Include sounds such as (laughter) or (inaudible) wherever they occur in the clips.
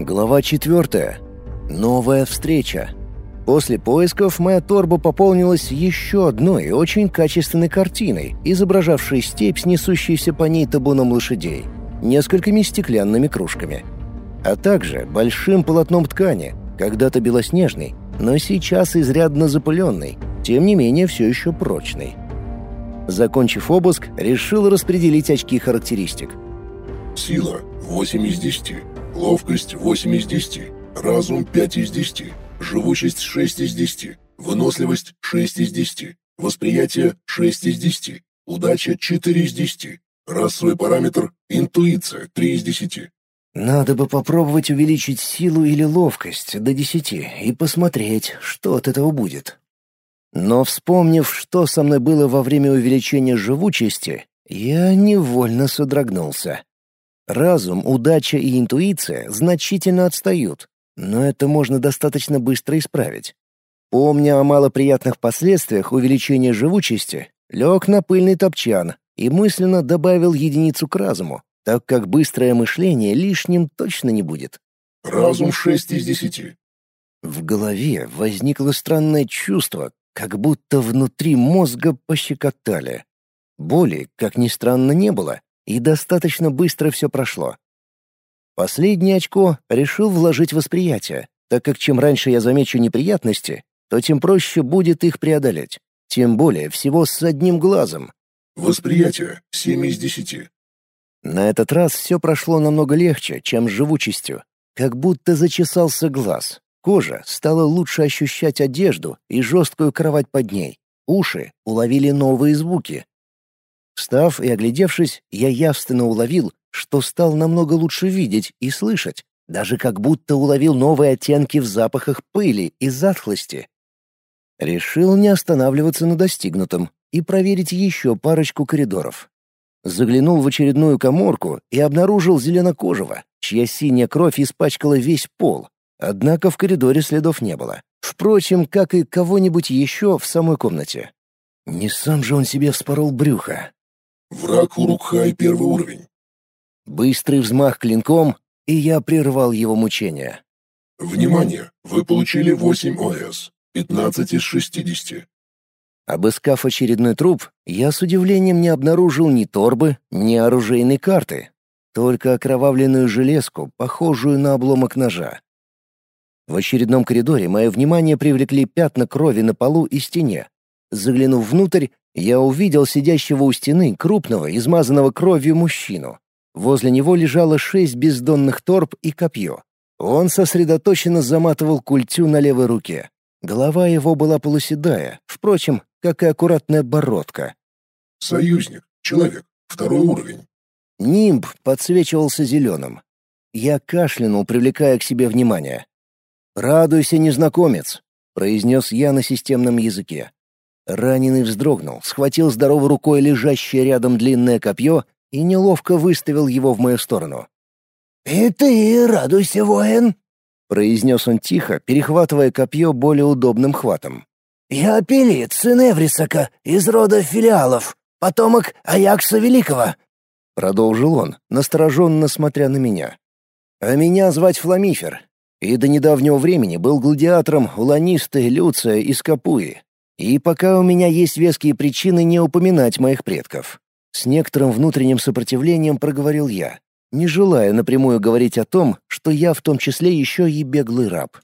Глава четвертая. Новая встреча. После поисков моя торба пополнилась еще одной очень качественной картиной, изображавшей степь с несущейся по ней табуном лошадей, несколькими стеклянными кружками, а также большим полотном ткани, когда-то белоснежный, но сейчас изрядно запыленный, тем не менее все еще прочный. Закончив обыск, решил распределить очки характеристик. Сила – 8 из 10. Ловкость 8 из 10. Разум 5 из 10. Живучесть 6 из 10. Выносливость 6 из 10. Восприятие 6 из 10. Удача 4 из 10. Расовый параметр интуиция 3 из 10. Надо бы попробовать увеличить силу или ловкость до 10 и посмотреть, что от этого будет. Но вспомнив, что со мной было во время увеличения живучести, я невольно содрогнулся. Разум, удача и интуиция значительно отстают, но это можно достаточно быстро исправить. Помня о малоприятных последствиях увеличения живучести, лег на пыльный топчан и мысленно добавил единицу к разуму, так как быстрое мышление лишним точно не будет. Разум 6 из 10. В голове возникло странное чувство, как будто внутри мозга пощекотали. Боли, как ни странно, не было, и достаточно быстро все прошло. Последнее очко решил вложить в восприятие, так как чем раньше я замечу неприятности, то тем проще будет их преодолеть. Тем более всего с одним глазом. Восприятие 7 из 10. На этот раз все прошло намного легче, чем с живучестью. Как будто зачесался глаз. Кожа стала лучше ощущать одежду и жесткую кровать под ней. Уши уловили новые звуки, Встав и оглядевшись, я явственно уловил, что стал намного лучше видеть и слышать, даже как будто уловил новые оттенки в запахах пыли и затхлости. Решил не останавливаться на достигнутом и проверить еще парочку коридоров. Заглянул в очередную коморку и обнаружил зеленокожего, чья синяя кровь испачкала весь пол. Однако в коридоре следов не было. Впрочем, как и кого-нибудь еще в самой комнате. Не сам же он себе вспорол брюхо. Враг Урукхай первый уровень. Быстрый взмах клинком, и я прервал его мучения. Внимание! Вы получили 8 ОС. 15 из 60. Обыскав очередной труп, я с удивлением не обнаружил ни торбы, ни оружейной карты, только окровавленную железку, похожую на обломок ножа. В очередном коридоре мое внимание привлекли пятна крови на полу и стене. Заглянув внутрь, я увидел сидящего у стены крупного, измазанного кровью мужчину. Возле него лежало шесть бездонных торб и копье. Он сосредоточенно заматывал культю на левой руке. Голова его была полуседая, впрочем, как и аккуратная бородка. «Союзник, человек, второй уровень». Нимб подсвечивался зеленым. Я кашлянул, привлекая к себе внимание. «Радуйся, незнакомец», — произнес я на системном языке. Раненый вздрогнул, схватил здоровой рукой лежащее рядом длинное копье и неловко выставил его в мою сторону. «И ты радуйся, воин!» — произнес он тихо, перехватывая копье более удобным хватом. «Я Пелит, сын Эврисака, из рода филиалов, потомок Аякса Великого», — продолжил он, настороженно смотря на меня. «А меня звать Фламифер, и до недавнего времени был гладиатором у Ланисты, Люция и Скапуи. И пока у меня есть веские причины не упоминать моих предков. С некоторым внутренним сопротивлением проговорил я, не желая напрямую говорить о том, что я в том числе еще и беглый раб.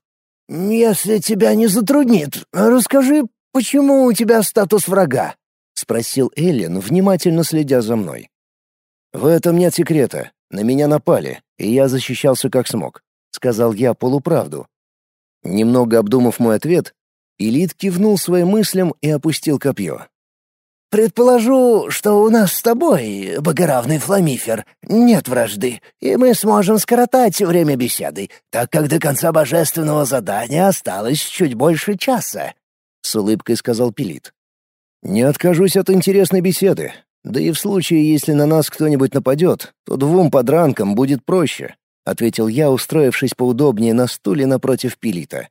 «Если тебя не затруднит, расскажи, почему у тебя статус врага?» — спросил Эллен, внимательно следя за мной. «В этом нет секрета. На меня напали, и я защищался как смог», — сказал я полуправду. Немного обдумав мой ответ, Илит кивнул своим мыслям и опустил копье. «Предположу, что у нас с тобой, богоравный фламифер, нет вражды, и мы сможем скоротать время беседы, так как до конца божественного задания осталось чуть больше часа», — с улыбкой сказал Пилит. «Не откажусь от интересной беседы. Да и в случае, если на нас кто-нибудь нападет, то двум подранкам будет проще», — ответил я, устроившись поудобнее на стуле напротив Пилита.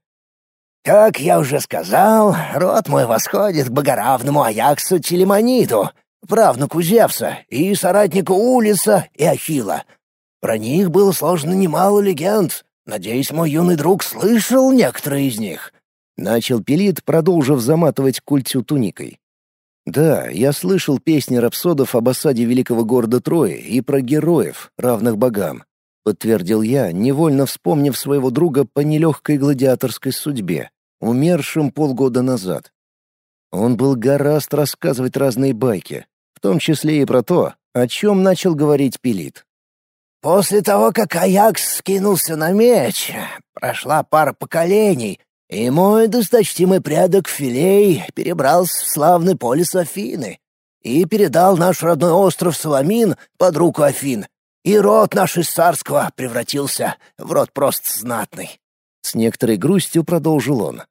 Как я уже сказал, род мой восходит к богоравному Аяксу Телемониду, правнуку Зевса и соратнику Улиса и Ахила. Про них было сложно немало легенд, Надеюсь, мой юный друг слышал некоторые из них». Начал Пелит, продолжив заматывать культю туникой. Да, я слышал песни рапсодов об осаде великого города Трои и про героев, равных богам. Подтвердил я, невольно вспомнив своего друга по нелегкой гладиаторской судьбе, умершим полгода назад. Он был гораст рассказывать разные байки, в том числе и про то, о чем начал говорить Пелит. После того, как Аякс скинулся на меч, прошла пара поколений, и мой досточтимый предок Филей перебрался в славный полис Афины и передал наш родной остров Соломин под руку Афин, и род наш из царского превратился в род просто знатный. С некоторой грустью продолжил он.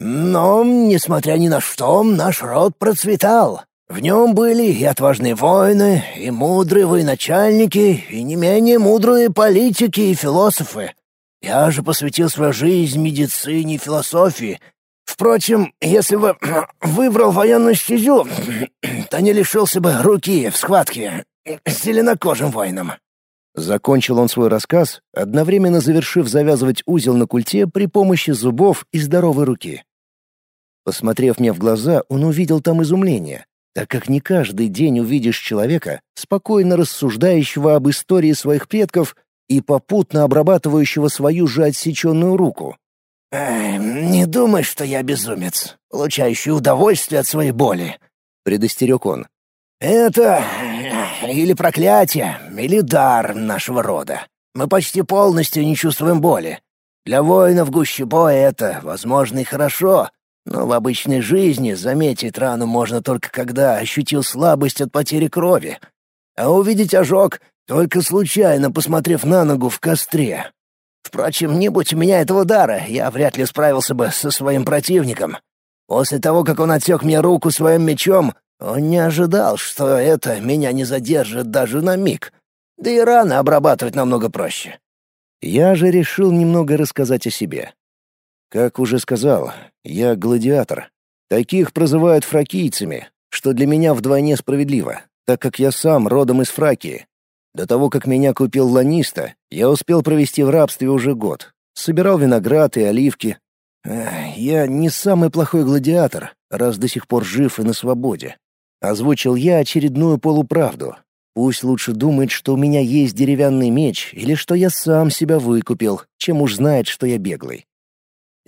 Но, несмотря ни на что, наш род процветал. В нем были и отважные воины, и мудрые военачальники, и не менее мудрые политики и философы. Я же посвятил свою жизнь медицине и философии. Впрочем, если бы (clears throat) выбрал военную стезю, (clears throat) то не лишился бы руки в схватке с зеленокожим воином. Закончил он свой рассказ, одновременно завершив завязывать узел на культе при помощи зубов и здоровой руки. Посмотрев мне в глаза, он увидел там изумление, так как не каждый день увидишь человека, спокойно рассуждающего об истории своих предков и попутно обрабатывающего свою же отсеченную руку. «Не думай, что я безумец, получающий удовольствие от своей боли», — предостерег он. «Это или проклятие, или дар нашего рода. Мы почти полностью не чувствуем боли. Для воина в гуще боя это, возможно, и хорошо, но в обычной жизни заметить рану можно только когда ощутил слабость от потери крови. А увидеть ожог только случайно посмотрев на ногу в костре. Впрочем, не будь у меня этого дара, я вряд ли справился бы со своим противником. После того, как он отсек мне руку своим мечом, он не ожидал, что это меня не задержит даже на миг. Да и раны обрабатывать намного проще. Я же решил немного рассказать о себе. Как уже сказал, я гладиатор. Таких прозывают фракийцами, что для меня вдвойне справедливо, так как я сам родом из Фракии. До того, как меня купил Ланиста, я успел провести в рабстве уже год. Собирал виноград и оливки. Я не самый плохой гладиатор, раз до сих пор жив и на свободе. Озвучил я очередную полуправду. Пусть лучше думает, что у меня есть деревянный меч или что я сам себя выкупил, чем уж знает, что я беглый.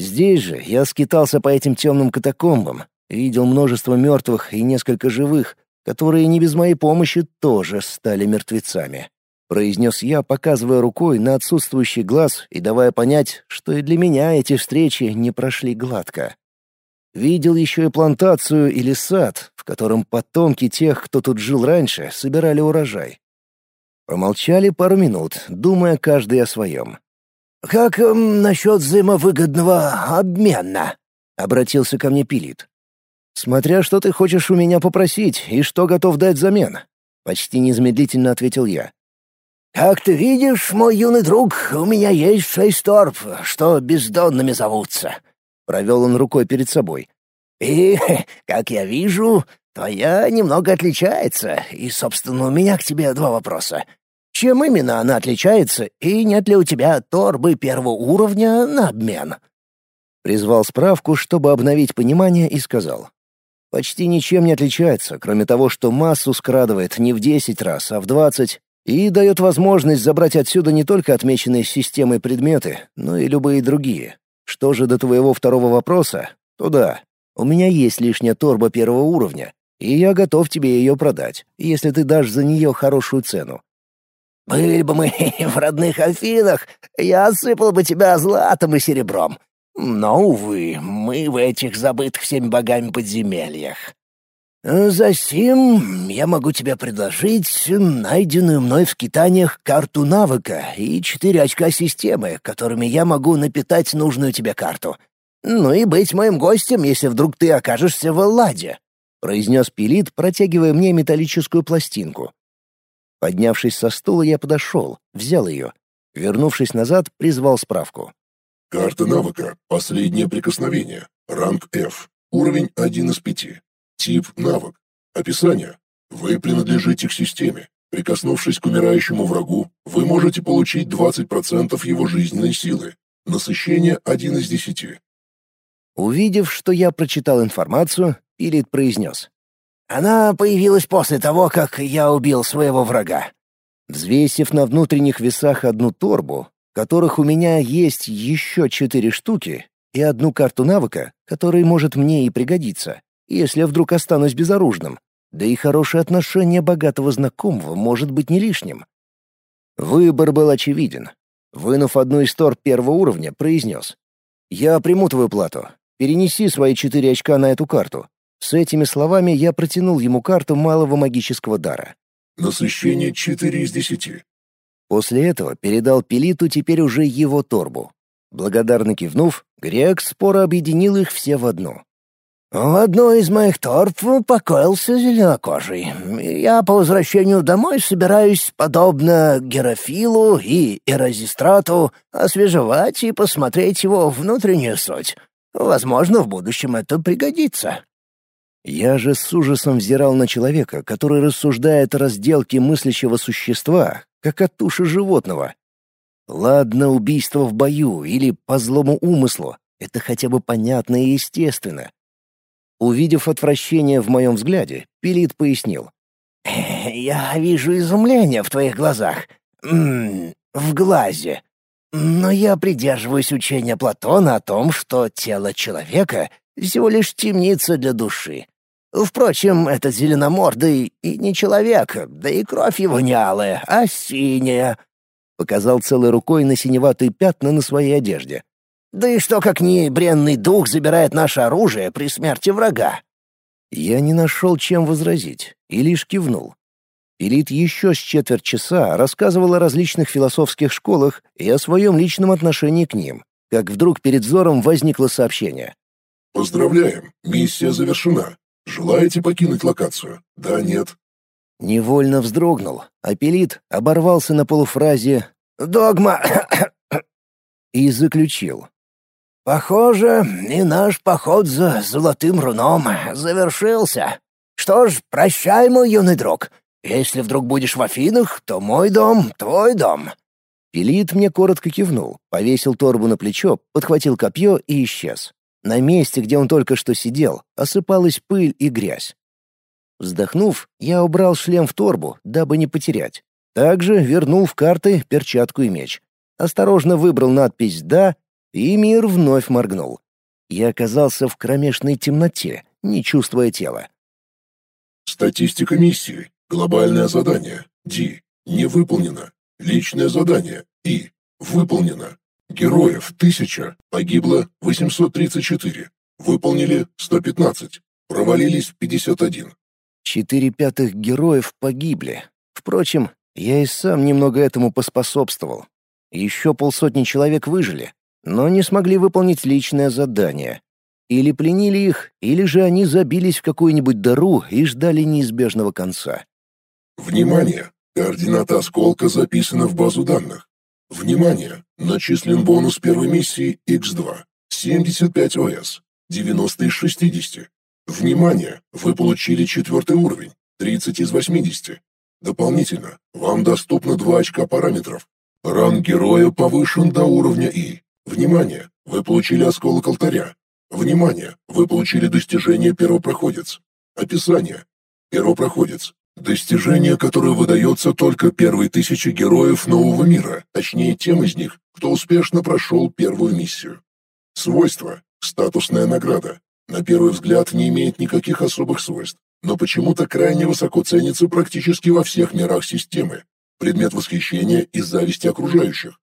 Здесь же я скитался по этим темным катакомбам, видел множество мертвых и несколько живых, которые не без моей помощи тоже стали мертвецами. Произнес я, показывая рукой на отсутствующий глаз и давая понять, что и для меня эти встречи не прошли гладко. Видел еще и плантацию или сад, в котором потомки тех, кто тут жил раньше, собирали урожай. Помолчали пару минут, думая каждый о своем. «Как эм, насчет взаимовыгодного обмена?» — обратился ко мне Пилит. «Смотря что ты хочешь у меня попросить и что готов дать взамен», — почти незамедлительно ответил я. «Как ты видишь, мой юный друг, у меня есть шесть торп, что бездонными зовутся», — провел он рукой перед собой. «И, (laughs) как я вижу, твоя немного отличается, и, собственно, у меня к тебе два вопроса. Чем именно она отличается, и нет ли у тебя торбы первого уровня на обмен?» Призвал справку, чтобы обновить понимание, и сказал. «Почти ничем не отличается, кроме того, что массу скрадывает не в десять раз, а в двадцать, и дает возможность забрать отсюда не только отмеченные системой предметы, но и любые другие. Что же до твоего второго вопроса, то да, у меня есть лишняя торба первого уровня, и я готов тебе ее продать, если ты дашь за нее хорошую цену. Были бы мы (laughs) в родных Афинах, я осыпал бы тебя златом и серебром. Но, увы, мы в этих забытых всеми богами подземельях. Засим я могу тебе предложить найденную мной в скитаниях карту навыка и четыре очка системы, которыми я могу напитать нужную тебе карту. Ну и быть моим гостем, если вдруг ты окажешься в Элладе», — произнес Пилит, протягивая мне металлическую пластинку. Поднявшись со стула, я подошел, взял ее. Вернувшись назад, призвал справку. Карта навыка. Последнее прикосновение. Ранг F. Уровень 1 из 5. Тип навык. Описание. Вы принадлежите к системе. Прикоснувшись к умирающему врагу, вы можете получить 20% его жизненной силы. Насыщение 1 из 10. Увидев, что я прочитал информацию, Пилит произнес. «Она появилась после того, как я убил своего врага». Взвесив на внутренних весах одну торбу, которых у меня есть еще четыре штуки, и одну карту навыка, которая может мне и пригодиться, если вдруг останусь безоружным, да и хорошее отношение богатого знакомого может быть не лишним. Выбор был очевиден. Вынув одну из торб первого уровня, произнес. «Я приму твою плату. Перенеси свои четыре очка на эту карту». С этими словами я протянул ему карту малого магического дара. Насыщение 4 из 10. После этого передал Пелиту теперь уже его торбу. Благодарно кивнув, Грек споро объединил их все в одну. «В одной из моих торб покоился зеленокожий. Я по возвращению домой собираюсь, подобно Герофилу и Эразистрату, освежевать и посмотреть его внутреннюю суть. Возможно, в будущем это пригодится». Я же с ужасом взирал на человека, который рассуждает о разделке мыслящего существа, как от туши животного. Ладно, убийство в бою или по злому умыслу — это хотя бы понятно и естественно. Увидев отвращение в моем взгляде, Пилит пояснил. «Я вижу изумление в твоих глазах. М -м, в глазе. Но я придерживаюсь учения Платона о том, что тело человека — всего лишь темница для души. Впрочем, этот зеленомордый и не человек, да и кровь его не алая, а синяя. Показал целой рукой на синеватые пятна на своей одежде. Да и что, как ни бренный дух забирает наше оружие при смерти врага? Я не нашел, чем возразить, и лишь кивнул. Пилит еще с четверть часа рассказывал о различных философских школах и о своем личном отношении к ним, как вдруг перед взором возникло сообщение. «Поздравляем, миссия завершена. Желаете покинуть локацию? Да, нет?» Невольно вздрогнул, а Пелит оборвался на полуфразе «Догма!» (coughs) и заключил. «Похоже, и наш поход за золотым руном завершился. Что ж, прощай, мой юный друг. Если вдруг будешь в Афинах, то мой дом — твой дом». Пелит мне коротко кивнул, повесил торбу на плечо, подхватил копье и исчез. На месте, где он только что сидел, осыпалась пыль и грязь. Вздохнув, я убрал шлем в торбу, дабы не потерять. Также вернул в карты перчатку и меч. Осторожно выбрал надпись «Да», и мир вновь моргнул. Я оказался в кромешной темноте, не чувствуя тела. Статистика миссии. Глобальное задание. Ди. Не выполнено. Личное задание. И. Выполнено. Героев 1000, погибло 834, выполнили 115, провалились 51. Четыре пятых героев погибли. Впрочем, я и сам немного этому поспособствовал. Еще полсотни человек выжили, но не смогли выполнить личное задание. Или пленили их, или же они забились в какую-нибудь дыру и ждали неизбежного конца. Внимание! Координата осколка записана в базу данных. Внимание! Начислен бонус первой миссии X2. 75 ОС. 90 из 60. Внимание! Вы получили четвертый уровень. 30 из 80. Дополнительно, вам доступно 2 очка параметров. Ранг героя повышен до уровня И. Внимание! Вы получили осколок алтаря. Внимание! Вы получили достижение первопроходец. Описание. Первопроходец. Достижение, которое выдается только первой тысяче героев нового мира, точнее тем из них, кто успешно прошел первую миссию. Свойства. Статусная награда. На первый взгляд не имеет никаких особых свойств, но почему-то крайне высоко ценится практически во всех мирах системы. Предмет восхищения и зависти окружающих.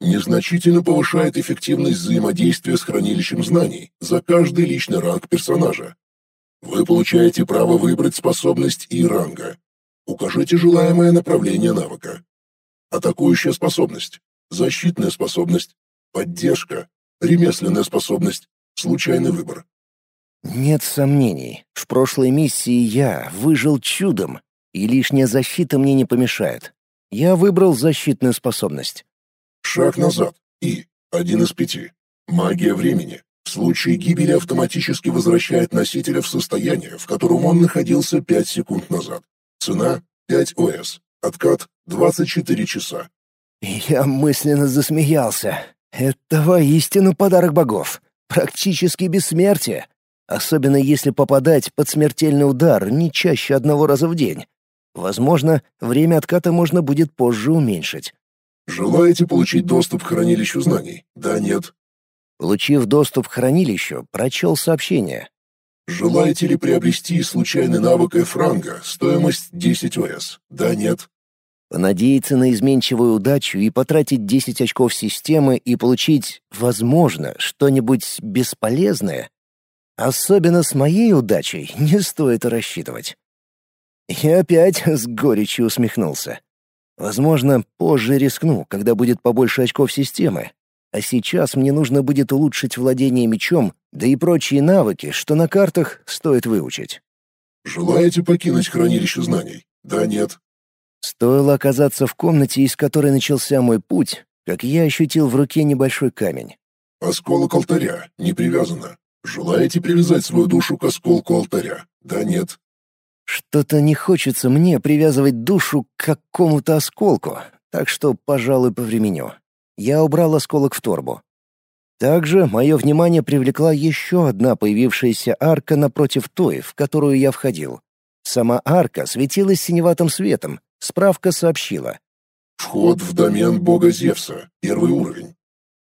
Незначительно повышает эффективность взаимодействия с хранилищем знаний за каждый личный ранг персонажа, вы получаете право выбрать способность и ранга. Укажите желаемое направление навыка. Атакующая способность, защитная способность, поддержка, ремесленная способность, случайный выбор. Нет сомнений, в прошлой миссии я выжил чудом, и лишняя защита мне не помешает. Я выбрал защитную способность. Шаг назад и один из пяти. Магия времени. В случае гибели автоматически возвращает носителя в состояние, в котором он находился 5 секунд назад. Цена 5 ОС. Откат 24 часа. Я мысленно засмеялся. Это воистину подарок богов. Практически бессмертие. Особенно если попадать под смертельный удар не чаще одного раза в день. Возможно, время отката можно будет позже уменьшить. Желаете получить доступ к хранилищу знаний? Да, нет. Получив доступ к хранилищу, прочел сообщение. Желаете ли приобрести случайный навык Эфранга, стоимость 10 ОС? Да, нет. Понадеяться на изменчивую удачу и потратить 10 очков системы и получить, возможно, что-нибудь бесполезное? Особенно с моей удачей не стоит рассчитывать. Я опять с горечью усмехнулся. Возможно, позже рискну, когда будет побольше очков системы. А сейчас мне нужно будет улучшить владение мечом, да и прочие навыки, что на картах стоит выучить. Желаете покинуть хранилище знаний? Да, нет. Стоило оказаться в комнате, из которой начался мой путь, как я ощутил в руке небольшой камень. Осколок алтаря, не привязано. Желаете привязать свою душу к осколку алтаря? Да, нет. Что-то не хочется мне привязывать душу к какому-то осколку, так что, пожалуй, повременю. Я убрал осколок в торбу. Также мое внимание привлекла еще одна появившаяся арка напротив той, в которую я входил. Сама арка светилась синеватым светом. Справка сообщила. «Вход в домен бога Зевса. Первый уровень».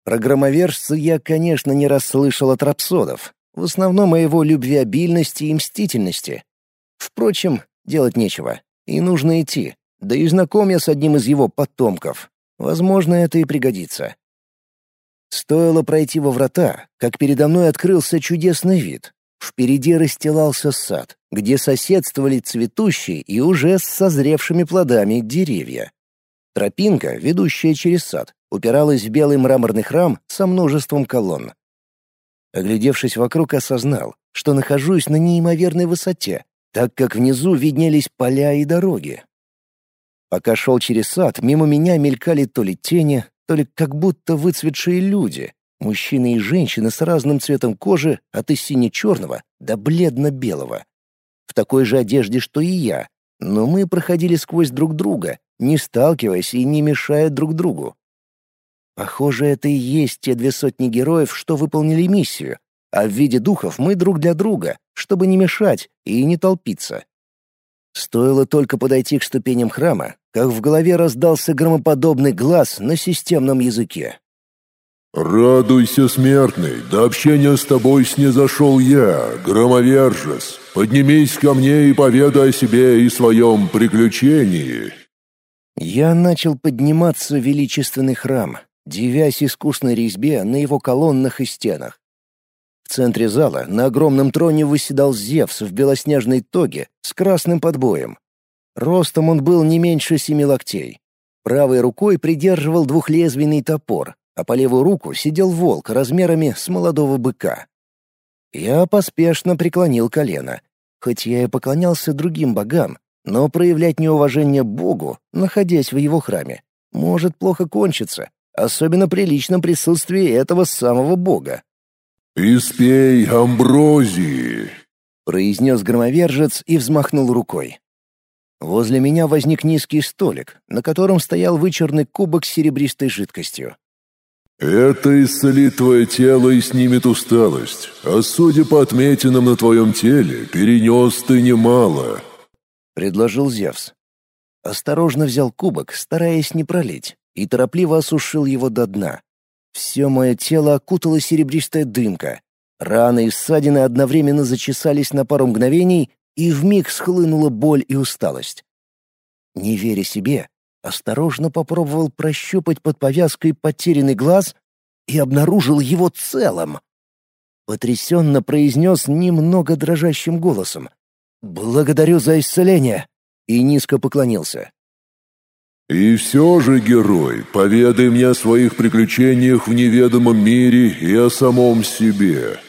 Про громовержца я, конечно, не расслышал от рапсодов. В основном о его любвеобильности и мстительности. Впрочем, делать нечего. И нужно идти. Да и знаком я с одним из его потомков. Возможно, это и пригодится. Стоило пройти во врата, как передо мной открылся чудесный вид. Впереди расстилался сад, где соседствовали цветущие и уже с созревшими плодами деревья. Тропинка, ведущая через сад, упиралась в белый мраморный храм со множеством колонн. Оглядевшись вокруг, осознал, что нахожусь на неимоверной высоте, так как внизу виднелись поля и дороги. Пока шел через сад, мимо меня мелькали то ли тени, то ли как будто выцветшие люди, мужчины и женщины с разным цветом кожи от и сине-черного до бледно-белого. В такой же одежде, что и я, но мы проходили сквозь друг друга, не сталкиваясь и не мешая друг другу. Похоже, это и есть те две сотни героев, что выполнили миссию, а в виде духов мы друг для друга, чтобы не мешать и не толпиться. Стоило только подойти к ступеням храма, как в голове раздался громоподобный глаз на системном языке. «Радуйся, смертный, до общения с тобой снизошел я, громовержец. Поднимись ко мне и поведай о себе и своем приключении». Я начал подниматься в величественный храм, дивясь искусной резьбе на его колоннах и стенах. В центре зала на огромном троне выседал Зевс в белоснежной тоге с красным подбоем. Ростом он был не меньше семи локтей. Правой рукой придерживал двухлезвийный топор, а по левую руку сидел волк размерами с молодого быка. Я поспешно преклонил колено. Хоть я и поклонялся другим богам, но проявлять неуважение Богу, находясь в его храме, может плохо кончиться, особенно при личном присутствии этого самого бога. «Испей амброзии!» — произнес громовержец и взмахнул рукой. Возле меня возник низкий столик, на котором стоял вычурный кубок с серебристой жидкостью. «Это исцелит твое тело и снимет усталость, а судя по отметинам на твоем теле, перенес ты немало», — предложил Зевс. Осторожно взял кубок, стараясь не пролить, и торопливо осушил его до дна. Все мое тело окутала серебристая дымка. Раны и ссадины одновременно зачесались на пару мгновений, и вмиг схлынула боль и усталость. Не веря себе, осторожно попробовал прощупать под повязкой потерянный глаз и обнаружил его целым. Потрясенно произнес немного дрожащим голосом. «Благодарю за исцеление!» и низко поклонился. «И все же, герой, поведай мне о своих приключениях в неведомом мире и о самом себе».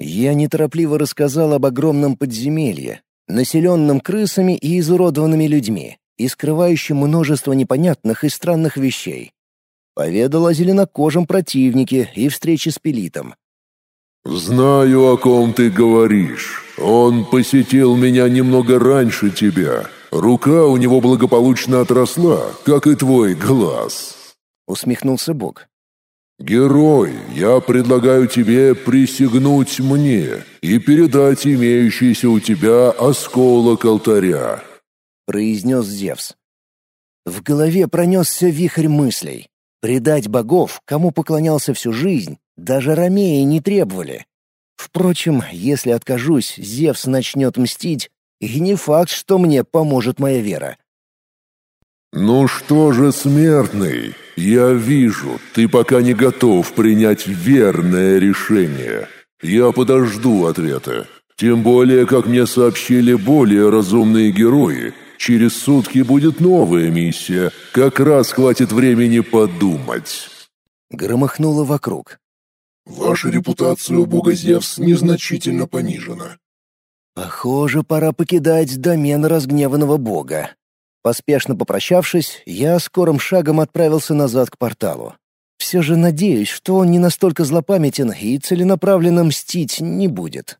Я неторопливо рассказал об огромном подземелье, населенном крысами и изуродованными людьми, и скрывающем множество непонятных и странных вещей. Поведал о зеленокожем противнике и встрече с Пелитом. «Знаю, о ком ты говоришь. Он посетил меня немного раньше тебя. Рука у него благополучно отросла, как и твой глаз. Усмехнулся Бог. «Герой, я предлагаю тебе присягнуть мне и передать имеющийся у тебя осколок алтаря», — произнес Зевс. В голове пронесся вихрь мыслей. Предать богов, кому поклонялся всю жизнь, даже ромеи не требовали. Впрочем, если откажусь, Зевс начнет мстить, и не факт, что мне поможет моя вера. «Ну что же, смертный, я вижу, ты пока не готов принять верное решение. Я подожду ответа. Тем более, как мне сообщили более разумные герои, через сутки будет новая миссия. Как раз хватит времени подумать». Громыхнуло вокруг. «Ваша репутация у бога Зевс незначительно понижена». «Похоже, пора покидать домен разгневанного бога. Поспешно попрощавшись, я скорым шагом отправился назад к порталу. Все же надеюсь, что он не настолько злопамятен и целенаправленно мстить не будет.